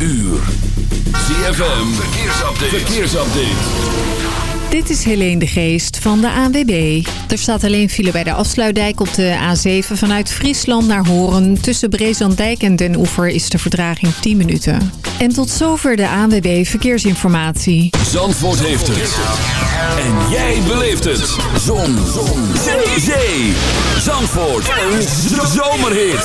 uur. ZFM, verkeersupdate. verkeersupdate. Dit is Helene de Geest van de ANWB. Er staat alleen file bij de afsluitdijk op de A7 vanuit Friesland naar Horen. Tussen Brezandijk en Den Oever is de verdraging 10 minuten. En tot zover de ANWB Verkeersinformatie. Zandvoort heeft het. En jij beleeft het. Zon. Zon. Zee. Zee. Zandvoort. Een zomerhit.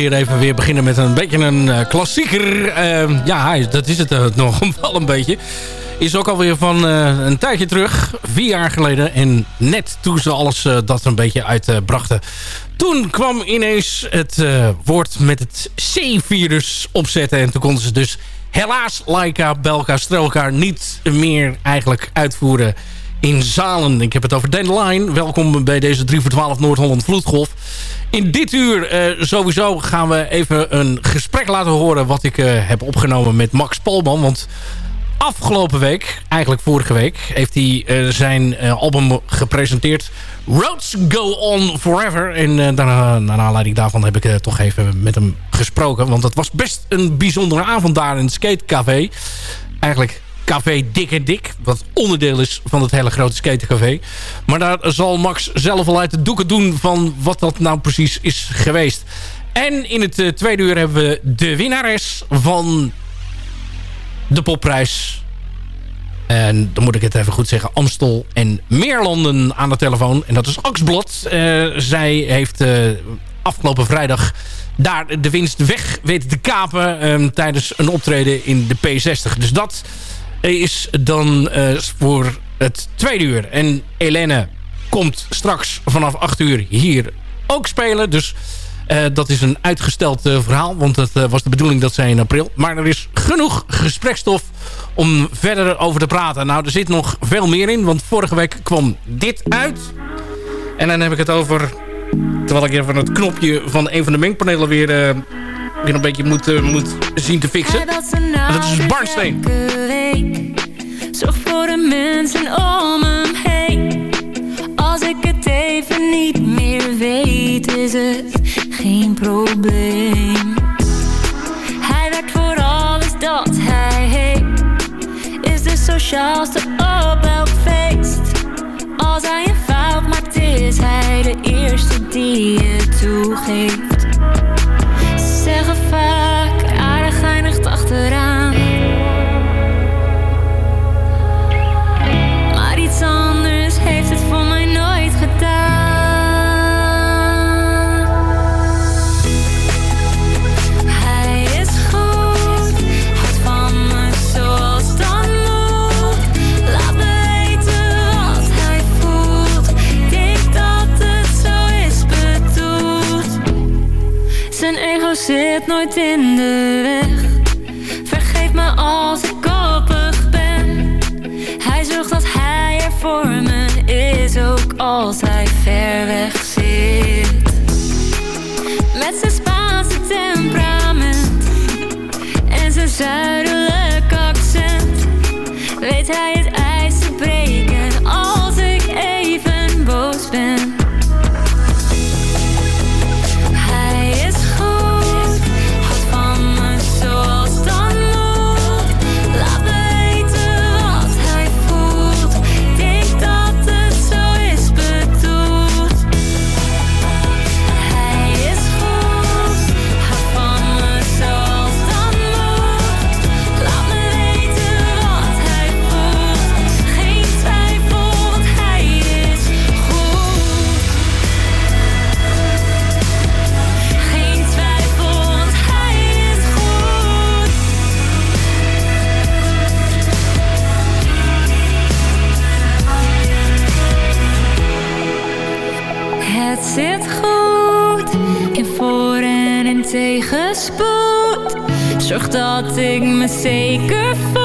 Keer even weer beginnen met een beetje een uh, klassieker. Uh, ja, dat is het uh, nog wel een beetje. Is ook alweer van eh, een tijdje terug. Vier jaar geleden. En net toen ze alles dat een beetje uitbrachten. toen kwam ineens het woord met het C-virus opzetten. En toen konden ze dus helaas Laika, Belka, Strelka niet meer eigenlijk uitvoeren in Zalen. Ik heb het over Dandelion. Welkom bij deze 3 voor 12 Noord-Holland Vloedgolf. In dit uur uh, sowieso gaan we even een gesprek laten horen... wat ik uh, heb opgenomen met Max Polman. Want afgelopen week, eigenlijk vorige week... heeft hij uh, zijn album gepresenteerd. Roads Go On Forever. En daarna, naar aanleiding daarvan heb ik toch even met hem gesproken. Want het was best een bijzondere avond daar in het skatecafé. Eigenlijk café Dik en Dik. Wat onderdeel is van het hele grote skatercafé. Maar daar zal Max zelf al uit de doeken doen van wat dat nou precies is geweest. En in het uh, tweede uur hebben we de winnares van de popprijs. En dan moet ik het even goed zeggen. Amstel en Meerlanden aan de telefoon. En dat is Axblad. Uh, zij heeft uh, afgelopen vrijdag daar de winst weg weten te kapen... Um, tijdens een optreden in de P60. Dus dat is dan uh, voor het tweede uur. En Helene komt straks vanaf 8 uur hier ook spelen. Dus uh, dat is een uitgesteld uh, verhaal. Want het was de bedoeling dat zij in april. Maar er is genoeg gesprekstof om verder over te praten. Nou, er zit nog veel meer in. Want vorige week kwam dit uit. En dan heb ik het over... Terwijl ik even het knopje van een van de mengpanelen weer, weer een beetje moet, eh, moet zien te fixen. En dat is Barnsteen. Zorg voor de mensen om hem heen. Als ik het even niet meer weet, is het geen probleem. Hij werkt voor alles dat hij heeft. Is de sociaalste op elk feest. Als hij een fout maakt, is hij de eerste die het toegeeft. serve zit nooit in de weg. Vergeef me als ik koppig ben. Hij zorgt dat hij er voor me is Ook als hij ver zeker.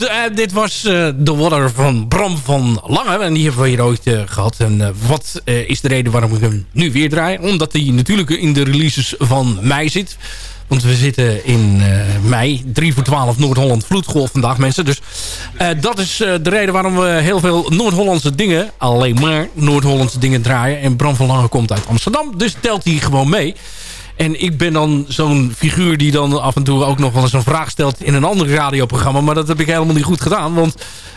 Eh, dit was eh The Water van Bram van Lange. En die hebben we hier ooit eh, gehad. En wat is de reden waarom ik hem nu weer draai? Omdat hij natuurlijk in de releases van mei zit. Want we zitten in mei. 3 voor 12 Noord-Holland vloedgolf vandaag mensen. Dus dat is de reden waarom we heel veel Noord-Hollandse dingen... alleen maar Noord-Hollandse dingen draaien. En Bram van Lange komt uit Amsterdam. Dus telt hij gewoon mee. En ik ben dan zo'n figuur die dan af en toe ook nog wel eens een vraag stelt in een ander radioprogramma. Maar dat heb ik helemaal niet goed gedaan. Want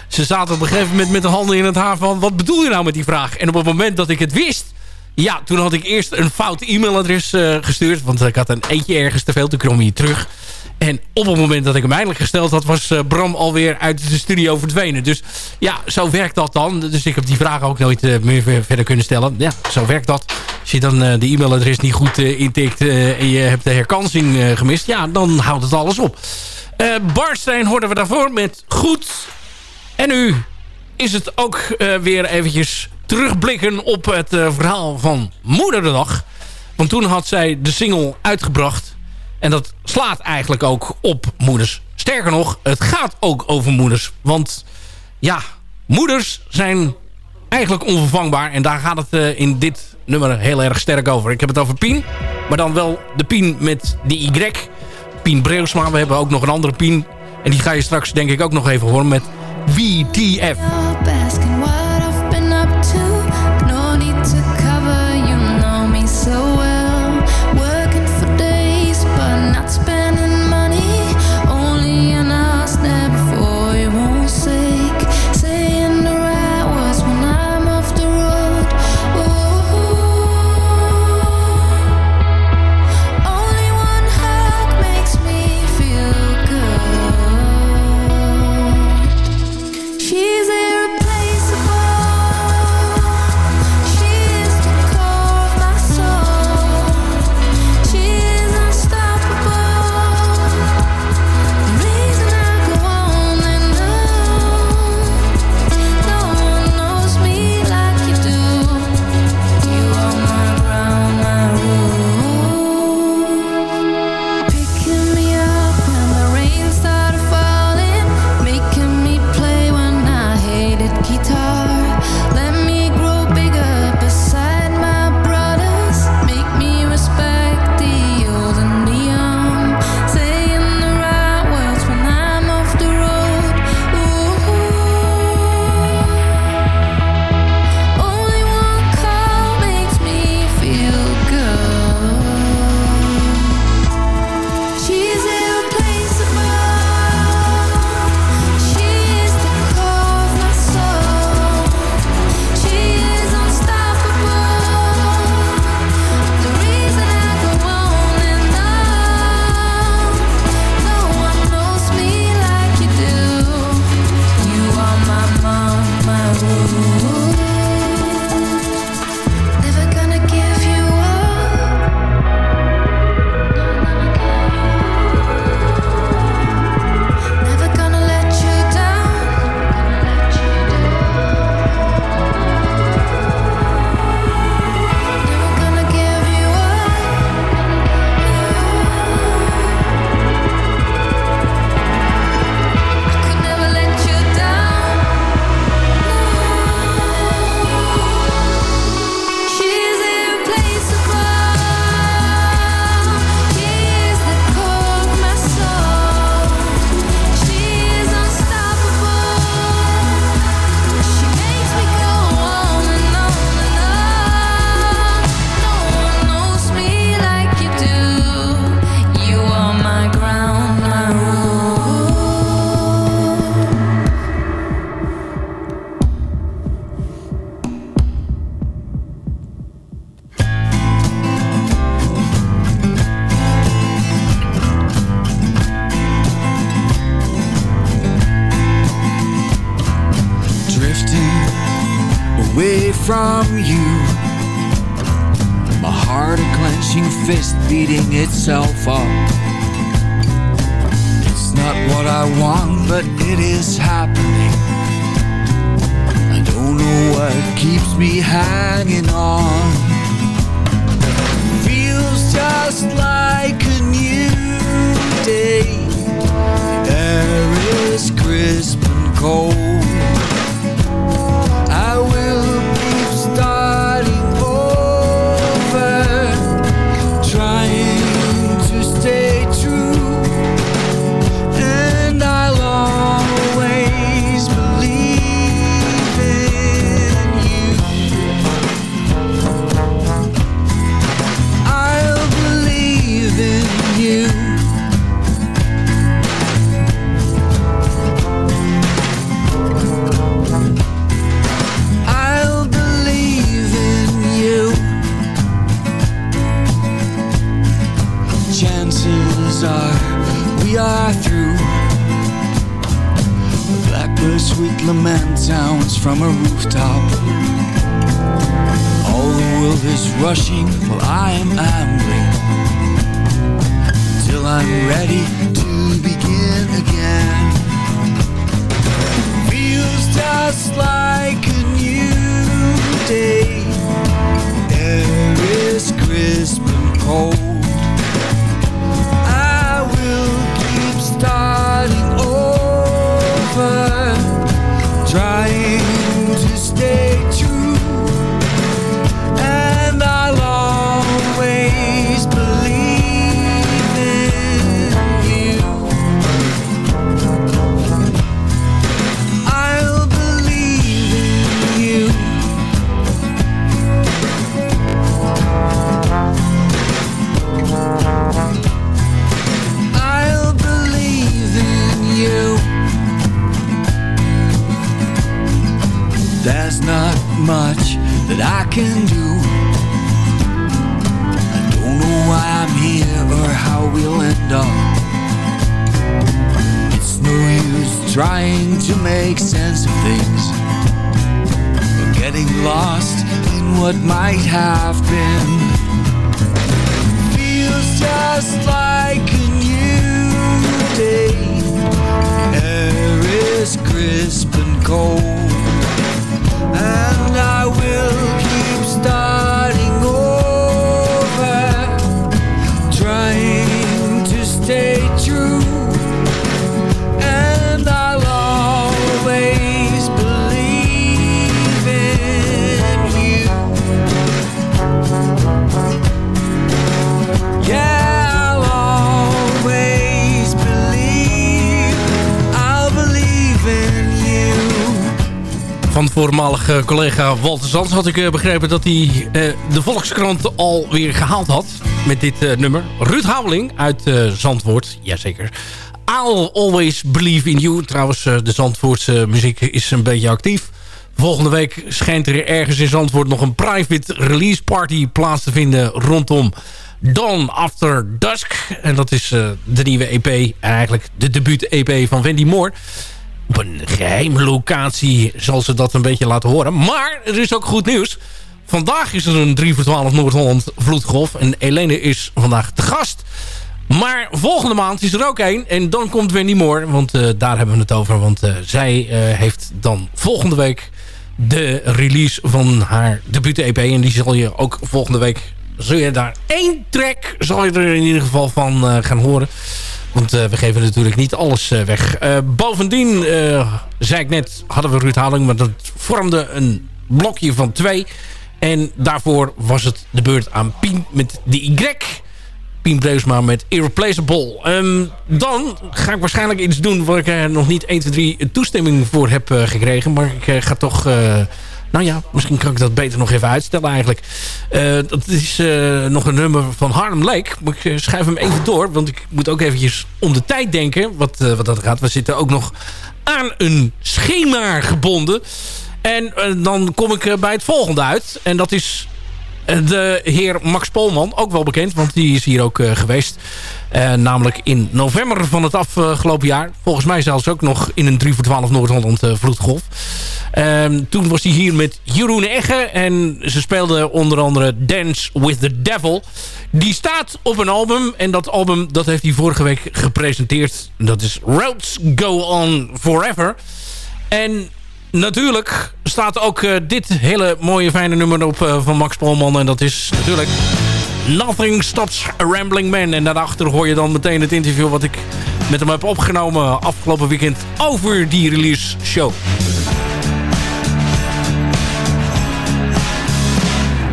ze zaten op een gegeven moment met de handen in het haar van... wat bedoel je nou met die vraag? En op het moment dat ik het wist... Ja, toen had ik eerst een fout e-mailadres eh, gestuurd. Want ik had een eentje ergens te veel. Toen kwam hij terug. En op het moment dat ik hem eindelijk gesteld had... was eh, Bram alweer uit de studio verdwenen. Dus ja, zo werkt dat dan. Dus ik heb die vraag ook nooit eh, meer ver- verder kunnen stellen. Ja, zo werkt dat. Als je dan eh, de e-mailadres niet goed intikt... en je hebt de herkansing gemist... ja, dan houdt het alles op. Eh Barstein hoorden we daarvoor met Goed. En nu is het ook weer eventjes terugblikken op het verhaal van Moederdag. Want toen had zij de single uitgebracht. En dat slaat eigenlijk ook op moeders. Sterker nog, het gaat ook over moeders. Want ja, moeders zijn eigenlijk onvervangbaar. En daar gaat het eh, in dit nummer heel erg sterk over. Ik heb het over Pien. Maar dan wel de Pien met de Y. Pien Breusma. We hebben ook nog een andere Pien. En die ga je straks denk ik ook nog even horen met WTF. Been. Feels just like a new day. Air is crisp and cold. And I will voormalige collega Walter Zands had ik eh, begrepen dat hij eh, de Volkskrant alweer gehaald had met dit eh, nummer. Ruud Houweling uit Zandvoort, jazeker. I'll always believe in you. Trouwens, de Zandvoortse muziek is een beetje actief. Volgende week schijnt er ergens in Zandvoort nog een private release party plaats te vinden rondom Dawn After Dusk. En dat is de nieuwe EP, eigenlijk de debuut-EP van Wendy Moore. Op een geheime locatie zal ze dat een beetje laten horen. Maar er is ook goed nieuws. Vandaag is er een 3 voor 12 Noord-Holland vloedgolf. En Helene is vandaag te gast. Maar volgende maand is er ook één. En dan komt Wendy Moore. Want eh, daar hebben we het over. Want eh, zij eh, heeft dan volgende week de release van haar debuut-EP. En die zal je ook volgende week... Zul je daar één track zal je er in ieder geval van gaan horen. Want eh, we geven natuurlijk niet alles eh, weg. Eh, bovendien, zei ik net, hadden we Ruud Haling. Maar dat vormde een blokje van twee. En daarvoor was het de beurt aan Pien met de Y. Pien Breusma met Irreplaceable. Ehm, dan ga ik waarschijnlijk iets doen... waar ik nog niet 1, 2, 3 toestemming voor heb gekregen. Maar ik ga toch... nou ja, misschien kan ik dat beter nog even uitstellen eigenlijk. Eh, dat is eh, nog een nummer van Harlem Lake. Ik eh, schuif hem even door. Want ik moet ook eventjes om de tijd denken. Wat, wat dat gaat. We zitten ook nog aan een schema gebonden. En dan kom ik bij het volgende uit. En dat is de heer Max Polman, ook wel bekend, want die is hier ook geweest. Namelijk in november van het afgelopen jaar. Volgens mij zelfs ook nog in een 3 voor 12 Noord-Holland vloedgolf. Ehm, toen was hij hier met Jeroen Egge en ze speelden onder andere Dance with the Devil. Die staat op een album en dat album dat heeft hij vorige week gepresenteerd. Dat is Roads Go On Forever. En natuurlijk staat ook uh, dit hele mooie fijne nummer op uh, van Max Polman. En dat is natuurlijk Nothing Stops a Rambling Man. En daarachter hoor je dan meteen het interview wat ik met hem heb opgenomen afgelopen weekend over die release show.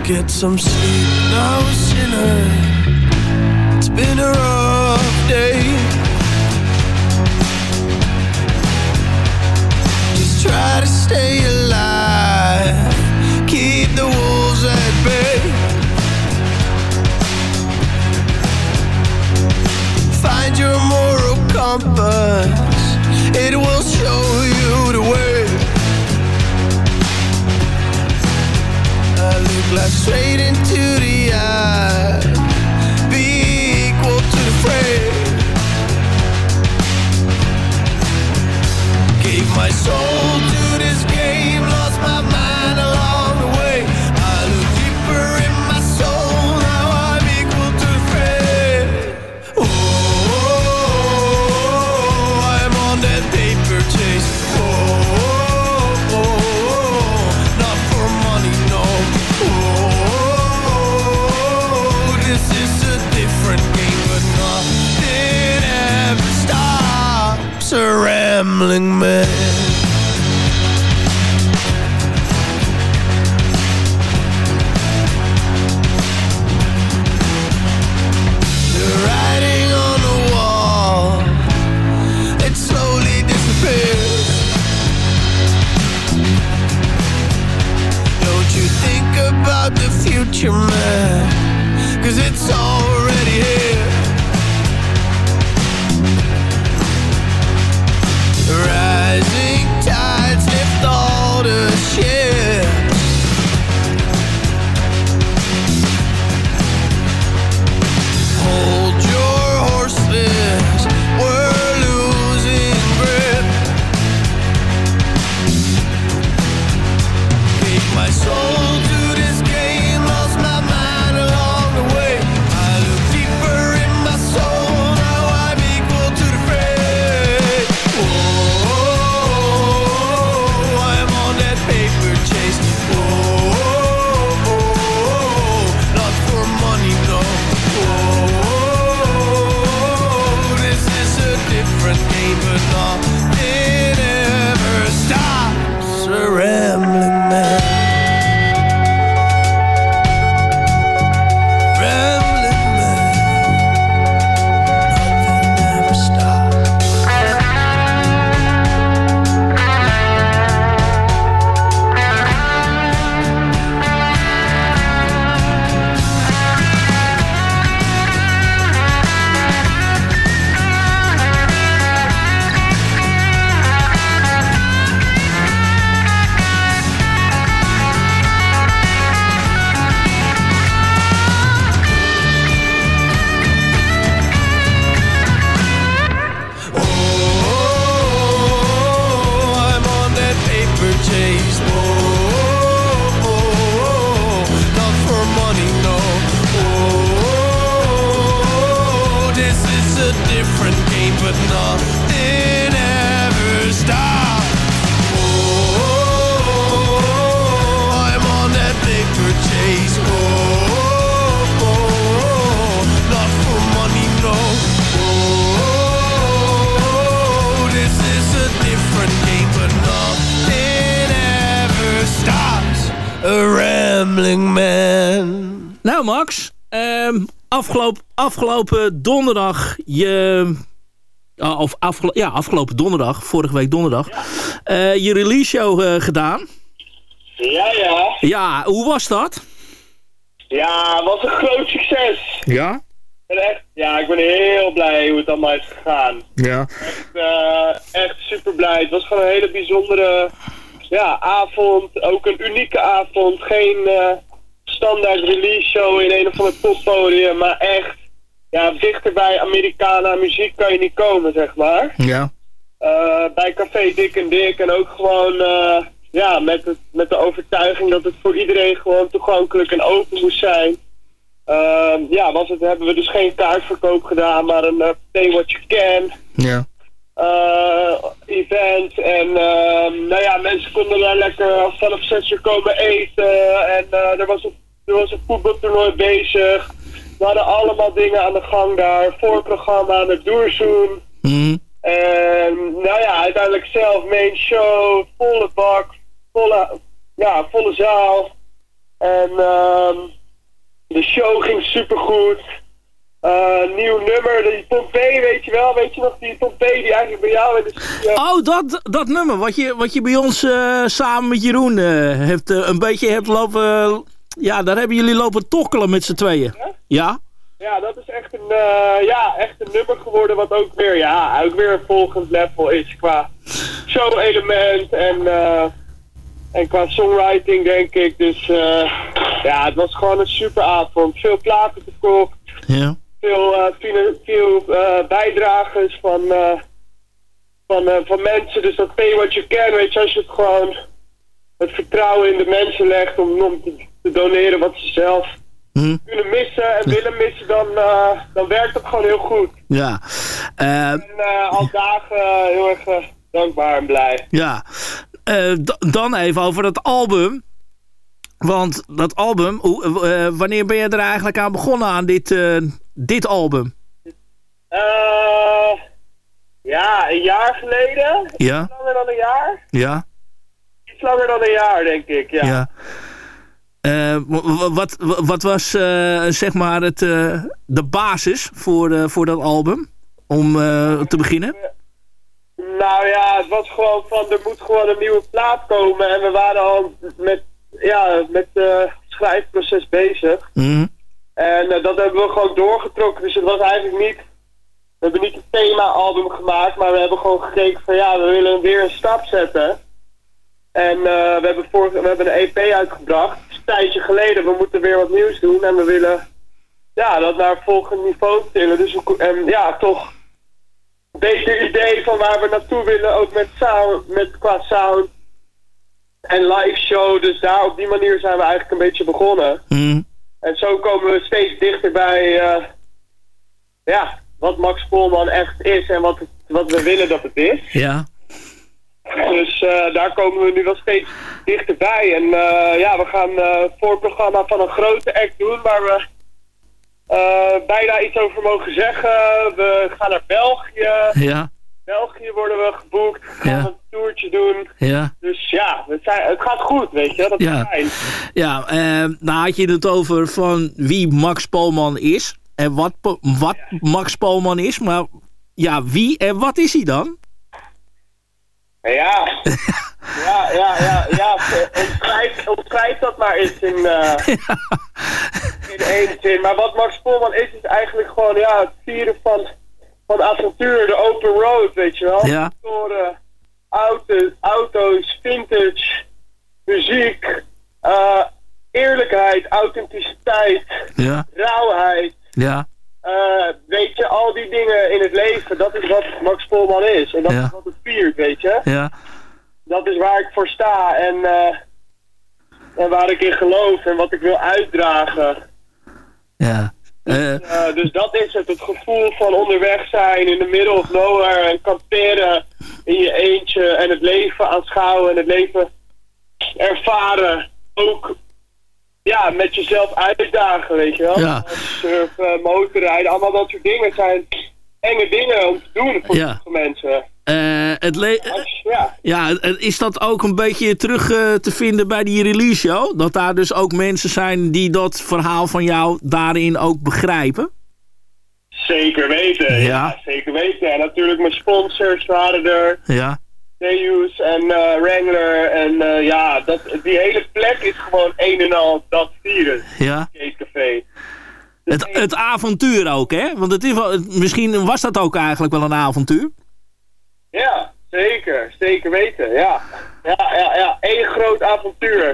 Get some sleep now, sinner. It's been a rough day. try to stay alive compass. It will show you the way. I look like straight into the eye. Be equal to the fray Gave my soul afgelopen, afgelopen donderdag je... ah, Of afgelo ja, afgelopen donderdag, vorige week donderdag, eh, je release show eh, gedaan. Ja, ja. Ja, hoe was dat? Ja, het was een groot succes. Ja? Echt, ja, ik ben heel blij hoe het allemaal is gegaan. Ja. Echt, eh, echt super blij. Het was gewoon een hele bijzondere ja, avond. Ook een unieke avond. Geen eh, standaard release show in een of ander poppodium. Maar echt, ja, dichter bij Americana muziek kan je niet komen, zeg maar. Ja. Eh, bij Café Dik en Dik en ook gewoon eh, ja, met, het, met de overtuiging dat het voor iedereen gewoon toegankelijk en open moest zijn. Ehm, ja, was het, hebben we dus geen kaartverkoop gedaan, maar een eh, pay what you can Ja. event. En ehm, nou ja, mensen konden daar lekker vanaf 6 uur komen eten. En er, was een, er was een voetbaltoernooi bezig. We hadden allemaal dingen aan de gang daar. Voorprogramma, de doerzoen. Mhm. En nou ja, uiteindelijk zelf main show, volle bak, volle, ja, volle zaal. En ehm, de show ging supergoed. Eh nieuw nummer, die Pompey, weet je wel, weet je nog, die Pompey die eigenlijk bij jou in de studio... Oh, dat, dat nummer wat je, wat je bij ons eh, samen met Jeroen eh, hebt, een beetje hebt lopen... ja, daar hebben jullie lopen tokkelen met z'n tweeën. Ja? Ja, dat is echt een, eh, ja, echt een nummer geworden wat ook weer, ja, ook weer een volgend level is qua show-element en, eh, en qua songwriting, denk ik. Dus eh, ja, het was gewoon een super avond. Veel platen verkocht, Ja. veel, veel bijdragers van, van, van mensen. Dus dat pay what you can, weet je, als je het gewoon het vertrouwen in de mensen legt om, om te, doneren wat ze zelf Hm. kunnen missen en willen missen, dan, eh, dan werkt het gewoon heel goed. Ja. Eh, En eh, al dagen heel erg dankbaar en blij. ja. Dan even over dat album. Want dat album, wanneer ben je er eigenlijk aan begonnen aan dit, dit album? Ja, een jaar geleden. Ja, Iets langer dan een jaar. ja, Iets langer dan een jaar, denk ik. Ja. ja. Eh, wat, wat was eh, zeg maar het, eh, de basis voor, voor dat album? Om te beginnen? Nou ja, het was gewoon van er moet gewoon een nieuwe plaat komen. En we waren al met, ja, met het schrijfproces bezig. Mhm. En dat hebben we gewoon doorgetrokken. Dus het was eigenlijk niet. We hebben niet een thema-album gemaakt, maar we hebben gewoon gekeken van ja, we willen weer een stap zetten. En we, hebben vorige, we hebben een EP uitgebracht. Tijdje geleden, we moeten weer wat nieuws doen. En we willen ja, dat naar volgend niveau tillen. Dus en ja, toch een beter idee van waar we naartoe willen. Ook met sound, met, qua sound en live show. Dus daar op die manier zijn we eigenlijk een beetje begonnen. Mhm. En zo komen we steeds dichter bij eh, ja, wat Max Polman echt is en wat, het- wat we willen dat het is. Ja. Dus eh, daar komen we nu wel steeds dichterbij. En eh, ja, we gaan eh voorprogramma van een grote act doen waar we bijna iets over mogen zeggen. We gaan naar België. Ja. België worden we geboekt. We gaan Ja. een toertje doen. Ja. Dus ja, het, zijn, het gaat goed, weet je. Dat is Ja. fijn. Ja, eh, nou had je het over van wie Max Polman is. En wat, wat Max Polman is. Maar ja, wie en wat is hij dan? Ja, ja, ja, ja, ja. Omschrijf, omschrijf dat maar eens in, eh, in één zin. Maar wat Max Polman is, is eigenlijk gewoon ja, het vieren van, van avontuur, de open road, weet je wel. Ja. Motoren, auto's, auto's, vintage, muziek, eh, eerlijkheid, authenticiteit, Ja. rauwheid. Ja. Eh, weet je, al die dingen in het leven, dat is wat Max Polman is. En dat Ja. is wat het viert, weet je Ja. dat is waar ik voor sta en, eh, en waar ik in geloof en wat ik wil uitdragen. Ja. Eh, Eh, dus dat is het, het gevoel van onderweg zijn in de middle of nowhere en kamperen in je eentje en het leven aanschouwen en het leven ervaren. Ook ja, met jezelf uitdagen, weet je wel. Ja. Surfen, motorrijden, allemaal dat soort dingen zijn enge dingen om te doen voor Ja. mensen. eh, het Als- ja. ja, eh, is dat ook een beetje terug eh, te vinden bij die release show? Dat daar dus ook mensen zijn die dat verhaal van jou daarin ook begrijpen? Zeker weten, ja. Ja. zeker weten. En natuurlijk mijn sponsors waren er, Ja. Deus en eh, Wrangler. En eh, ja, dat, die hele plek is gewoon een en al dat vieren, Ja. Café. Het, het avontuur ook, hè? Want het is wel, misschien was dat ook eigenlijk wel een avontuur. Ja, zeker, zeker weten, ja. Ja, ja, ja, één groot avontuur.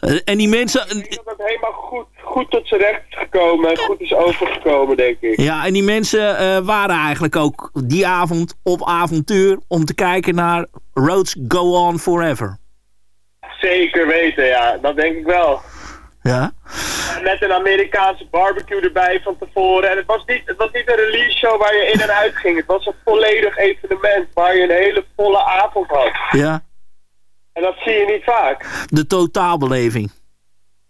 Eh, en die mensen... Ik denk dat het helemaal goed, goed tot zijn recht is gekomen en goed is overgekomen, denk ik. Ja, en die mensen eh, waren eigenlijk ook die avond op avontuur om te kijken naar Roads Go On Forever. Zeker weten, ja. Dat denk ik wel. Ja? Met een Amerikaanse barbecue erbij van tevoren. En het was niet, het was niet een release show waar je in en uit ging. Het was een volledig evenement waar je een hele volle avond had. Ja. En dat zie je niet vaak. De totaalbeleving.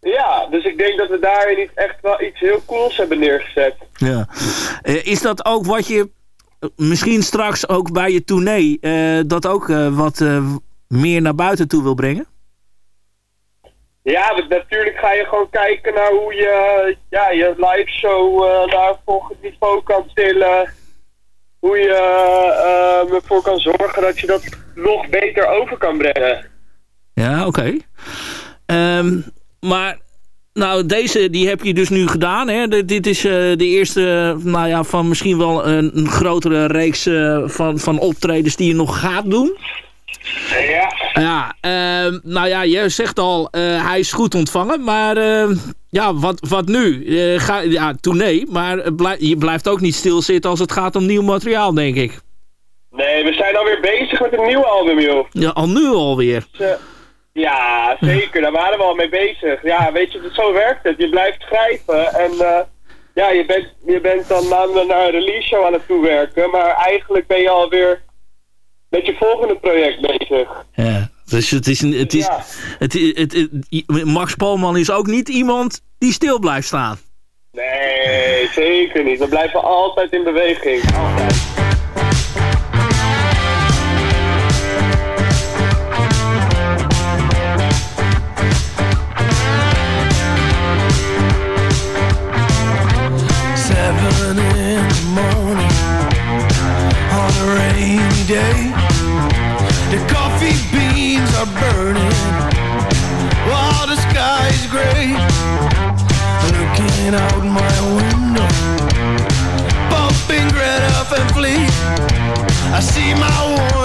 Ja, dus ik denk dat we daarin niet echt wel iets heel cools hebben neergezet. Ja. Eh, is dat ook wat je misschien straks ook bij je tournee... eh, dat ook eh, wat meer naar buiten toe wil brengen? Ja, natuurlijk ga je gewoon kijken naar hoe je ja, je live show naar volgend niveau kan tillen. Hoe je ervoor kan zorgen dat je dat nog beter over kan brengen. Ja, oké. Ehm, maar, nou, deze die heb je dus nu gedaan. Hè? De- dit is eh, de eerste, nou ja, van misschien wel een, een grotere reeks eh, van, van optredens die je nog gaat doen. Ja. Ja, ehm, nou ja, je zegt al, eh, hij is goed ontvangen. Maar ehm, ja, wat, wat nu? Ga, ja, tournee, maar je blijft ook niet stilzitten als het gaat om nieuw materiaal, denk ik. Nee, we zijn alweer bezig met een nieuw album, joh. Ja, al nu alweer. Eh, ja, zeker. Daar waren we al mee bezig. Ja, weet je, zo werkt het. Je blijft schrijven en eh, ja, je bent, je bent dan naar, naar een release show aan het toewerken. Maar eigenlijk ben je alweer met je volgende project bezig. Ja, dus het is, een, het is, Ja. het, het, het- het- Max Polman is ook niet iemand die stil blijft staan. Nee, zeker niet. We blijven altijd in beweging. Altijd. Day. The coffee beans are burning while the sky is gray. Looking out my window, bumping Greta Van Fleet. I see my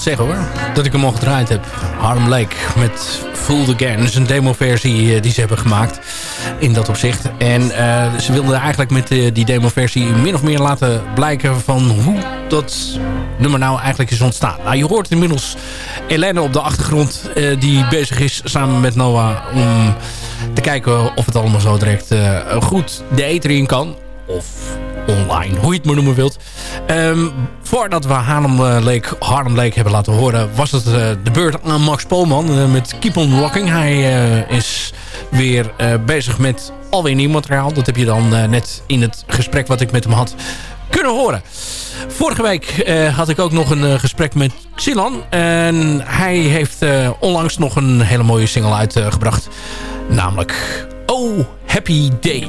zeggen hoor, dat ik hem al gedraaid heb. Harlem Lake met Fooled Again. Dat is een demoversie eh, die ze hebben gemaakt in dat opzicht. En eh, ze wilden eigenlijk met eh, die demoversie min of meer laten blijken van hoe dat nummer nou eigenlijk is ontstaan. Nou, je hoort inmiddels Helene op de achtergrond die bezig is samen met Noah om te kijken of het allemaal zo direct goed de eter in kan. Of online, hoe je het maar noemen wilt. Ehm, voordat we Harlem Lake, Harlem Lake hebben laten horen... was het eh, de beurt aan Max Polman eh, met Keep on Rocking. Hij eh, is weer bezig met alweer nieuw materiaal. Dat heb je dan net in het gesprek wat ik met hem had kunnen horen. Vorige week had ik ook nog een gesprek met Xilan. En hij heeft onlangs nog een hele mooie single uitgebracht. namelijk Oh Happy Day.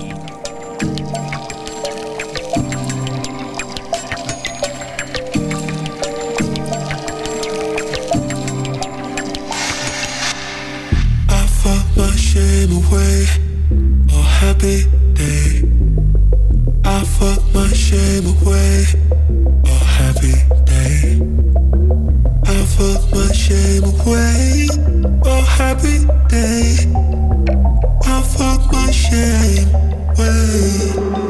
Happy day. I fought my shame away. Oh, happy day. I fought my shame away. Oh, happy day. I fought my shame away.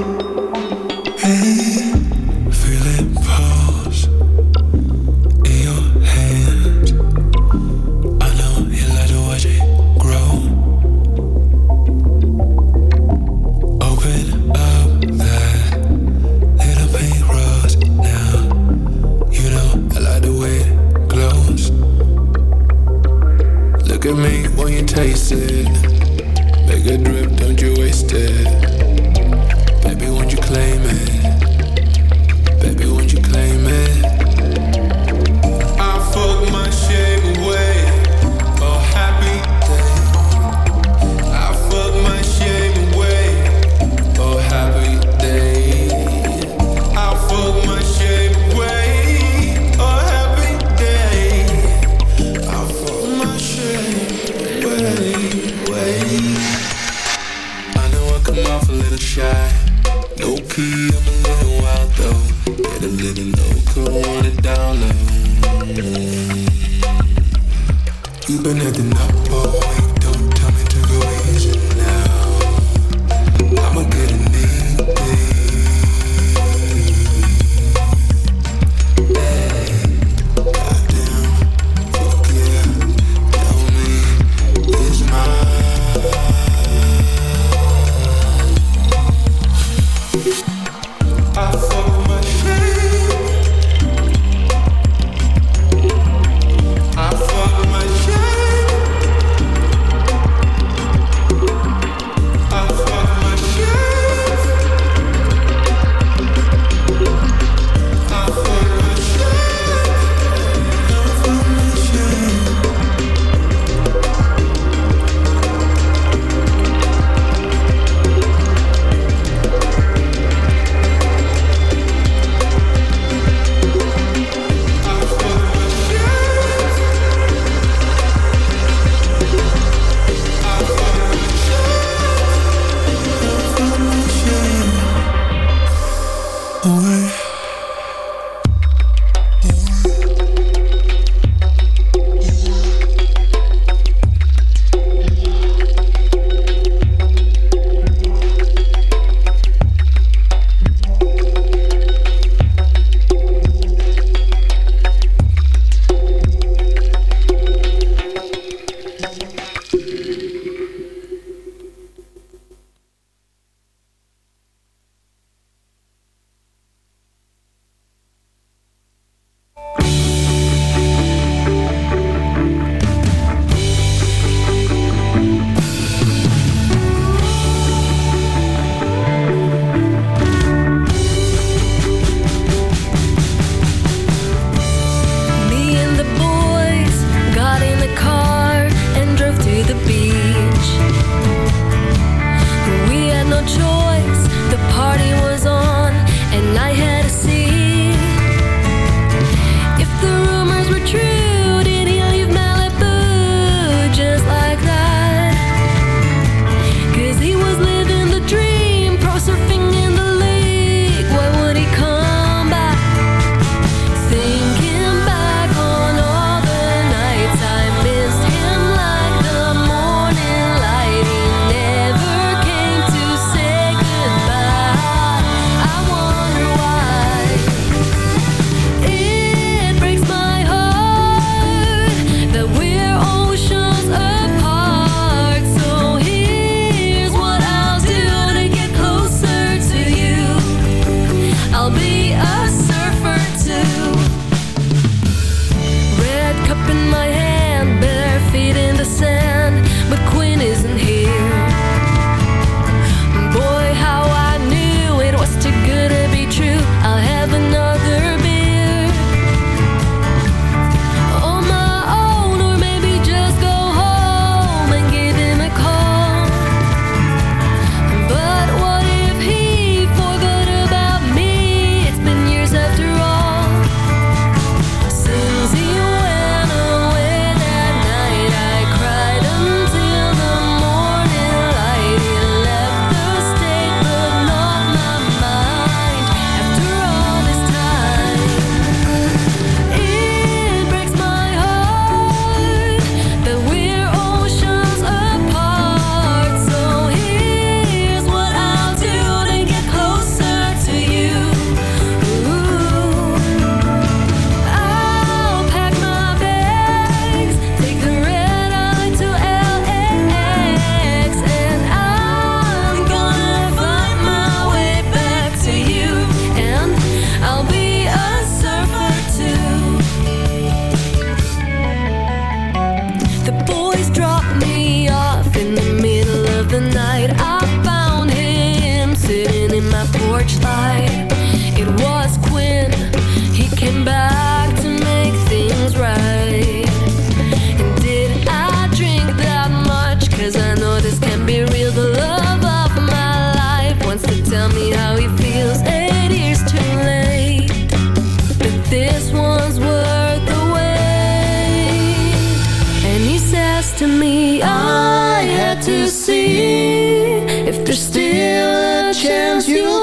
to me I had to see If there's still a chance you'll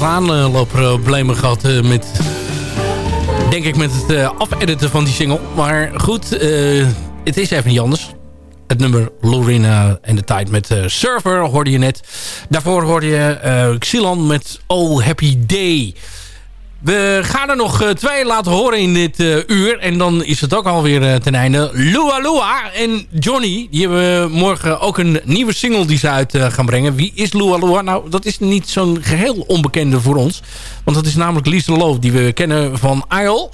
wat aanloopproblemen gehad eh, met... Denk ik met het eh, afediten van die single. Maar goed, eh, het is even niet anders. Het nummer Lorena en de tijd met Server hoorde je net. Daarvoor hoorde je Xilan met Oh Happy Day. We gaan er nog eh, twee laten horen in dit eh, uur. En dan is het ook alweer eh, ten einde. Lua Lua en Johnny. Die hebben morgen ook een nieuwe single die ze uit gaan brengen. Wie is Lua Lua? Nou, dat is niet zo'n geheel onbekende voor ons. Want dat is namelijk Lisa Loof die we kennen van Isle.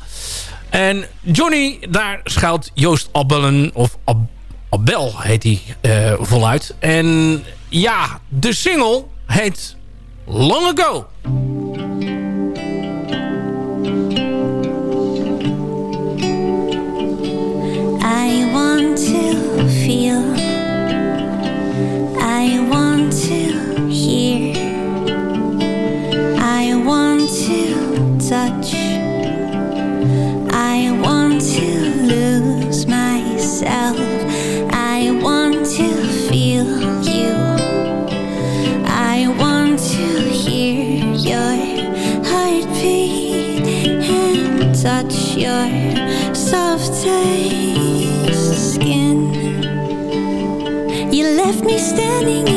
En Johnny, daar schuilt Joost Abellen. Of Ab Abel heet hij voluit. En ja, de single heet Long Ago. Standing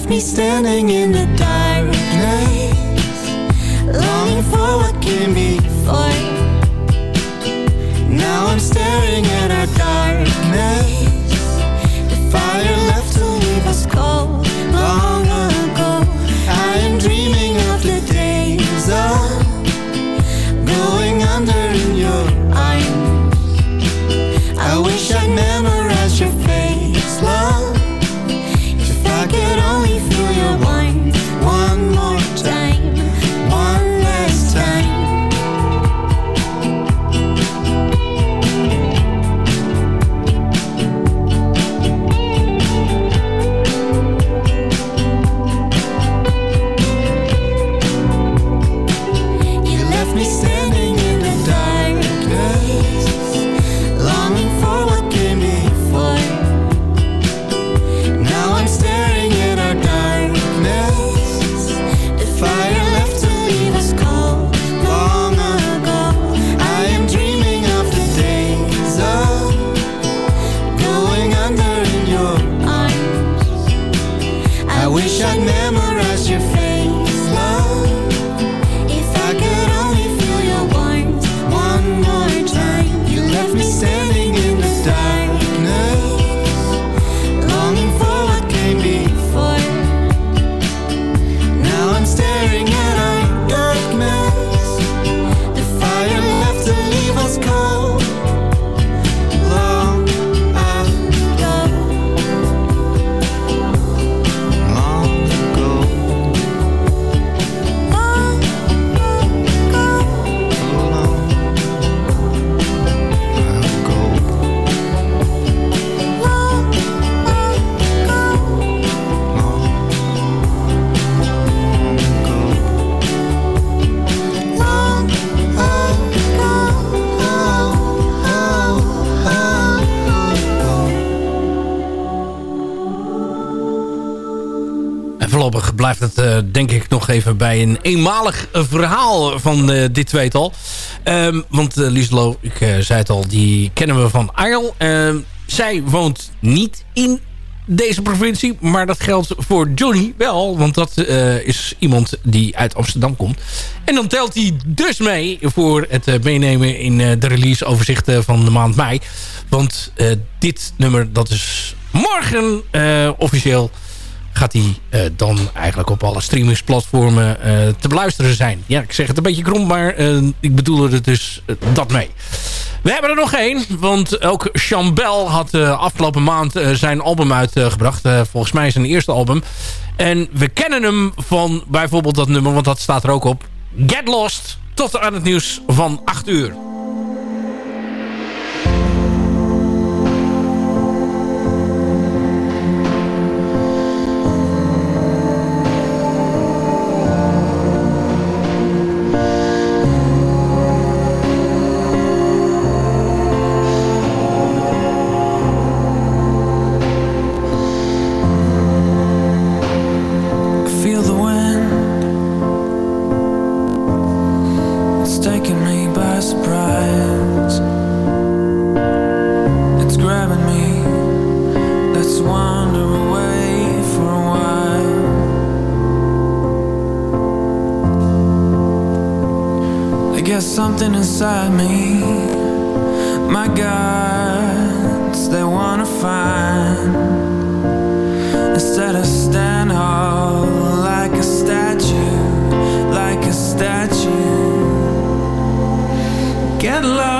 left me standing in the darkness, longing for what came before. Now I'm staring at our darkness, denk ik nog even bij een eenmalig eh, verhaal van eh, dit tweetal. Ehm, want uh, Lieslo, ik eh, zei het al, die kennen we van Arl. Ehm, zij woont niet in deze provincie, maar dat geldt voor Johnny wel. Want dat eh, is iemand die uit Amsterdam komt. En dan telt hij dus mee voor het eh, meenemen in eh, de releaseoverzichten van de maand mei. Want eh, dit nummer, dat is morgen eh, officieel gaat hij eh, dan eigenlijk op alle streamingsplatformen eh, te beluisteren zijn. Ja, ik zeg het een beetje krom, maar eh, ik bedoel er dus dat mee. We hebben er nog één, want ook Chambel had afgelopen maand zijn album uitgebracht. Volgens mij zijn eerste album. En we kennen hem van bijvoorbeeld dat nummer, want dat staat er ook op. Get Lost, tot aan het nieuws van 8 uur. Something inside me, my guides, they wanna find. Instead of stand all like a statue, like a statue. Get lost,